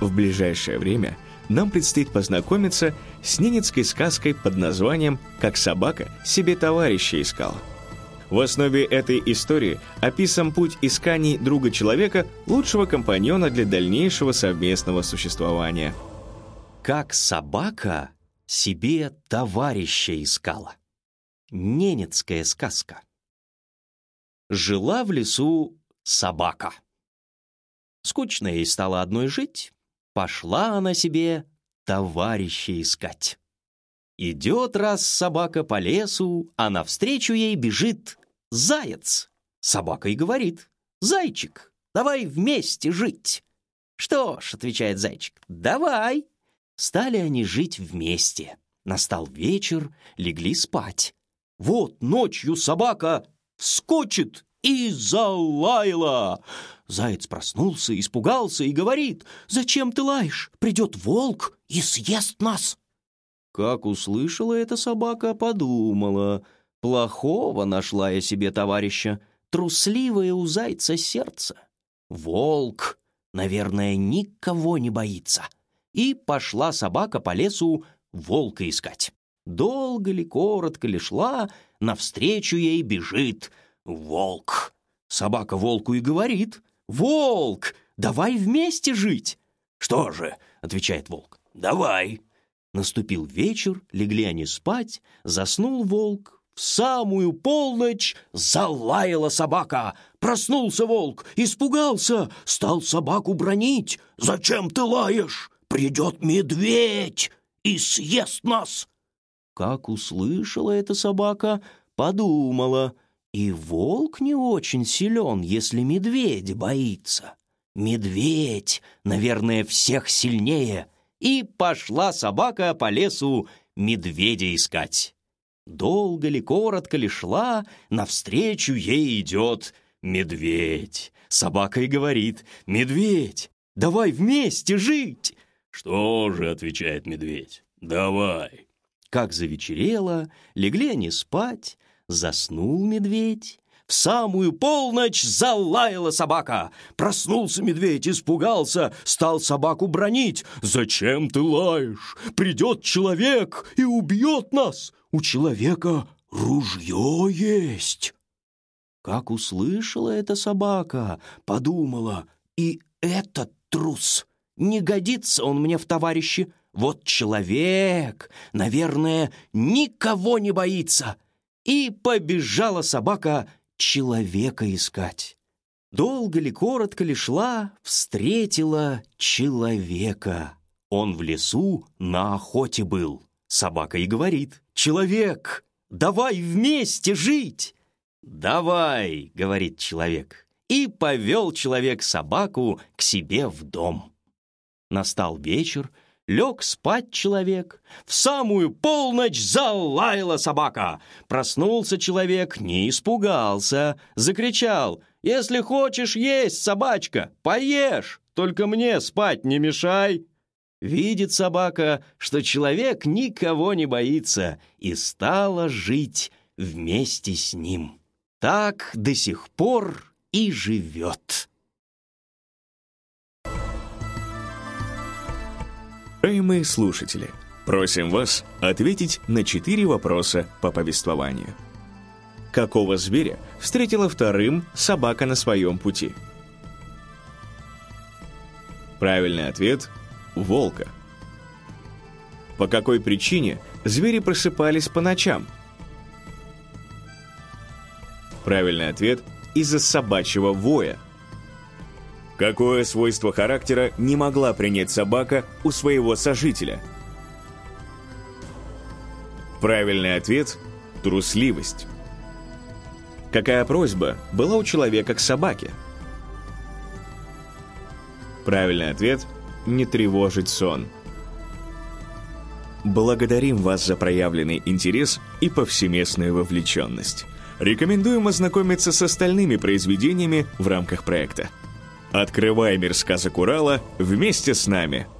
В ближайшее время нам предстоит познакомиться с ненецкой сказкой под названием «Как собака себе товарища искала». В основе этой истории описан путь исканий друга человека, лучшего компаньона для дальнейшего совместного существования. Как собака себе товарища искала. Ненецкая сказка. Жила в лесу собака. Скучно ей стало одной жить, Пошла она себе товарища искать. Идет раз собака по лесу, а навстречу ей бежит заяц. Собака и говорит, «Зайчик, давай вместе жить». «Что ж», — отвечает зайчик, — «давай». Стали они жить вместе. Настал вечер, легли спать. Вот ночью собака вскочит и залаяла. Заяц проснулся, испугался и говорит, «Зачем ты лаешь? Придет волк и съест нас!» Как услышала эта собака, подумала, «Плохого нашла я себе товарища, трусливое у зайца сердце. Волк, наверное, никого не боится». И пошла собака по лесу волка искать. Долго ли, коротко ли шла, навстречу ей бежит волк. Собака волку и говорит, «Волк, давай вместе жить!» «Что же?» — отвечает волк. «Давай!» Наступил вечер, легли они спать, заснул волк. В самую полночь залаяла собака. Проснулся волк, испугался, стал собаку бронить. «Зачем ты лаешь? Придет медведь и съест нас!» Как услышала эта собака, подумала — и волк не очень силен, если медведь боится. Медведь, наверное, всех сильнее. И пошла собака по лесу медведя искать. Долго ли, коротко ли шла, навстречу ей идет медведь. Собака и говорит, «Медведь, давай вместе жить!» «Что же?» — отвечает медведь, «давай». Как завечерело, легли они спать, Заснул медведь. В самую полночь залаяла собака. Проснулся медведь, испугался, стал собаку бронить. «Зачем ты лаешь? Придет человек и убьет нас. У человека ружье есть». Как услышала эта собака, подумала, и этот трус, не годится он мне в товарищи. Вот человек, наверное, никого не боится. И побежала собака человека искать. Долго ли, коротко ли шла, встретила человека. Он в лесу на охоте был. Собака и говорит, «Человек, давай вместе жить!» «Давай!» — говорит человек. И повел человек собаку к себе в дом. Настал вечер, Лег спать человек. В самую полночь залаяла собака. Проснулся человек, не испугался. Закричал, «Если хочешь есть, собачка, поешь, только мне спать не мешай». Видит собака, что человек никого не боится, и стала жить вместе с ним. Так до сих пор и живет. Уважаемые слушатели, просим вас ответить на четыре вопроса по повествованию. Какого зверя встретила вторым собака на своем пути? Правильный ответ – волка. по какой причине звери просыпались по ночам? Правильный ответ – из-за собачьего воя. Какое свойство характера не могла принять собака у своего сожителя? Правильный ответ – трусливость. Какая просьба была у человека к собаке? Правильный ответ – не тревожить сон. Благодарим вас за проявленный интерес и повсеместную вовлеченность. Рекомендуем ознакомиться с остальными произведениями в рамках проекта. Открывай мир сказок Урала вместе с нами –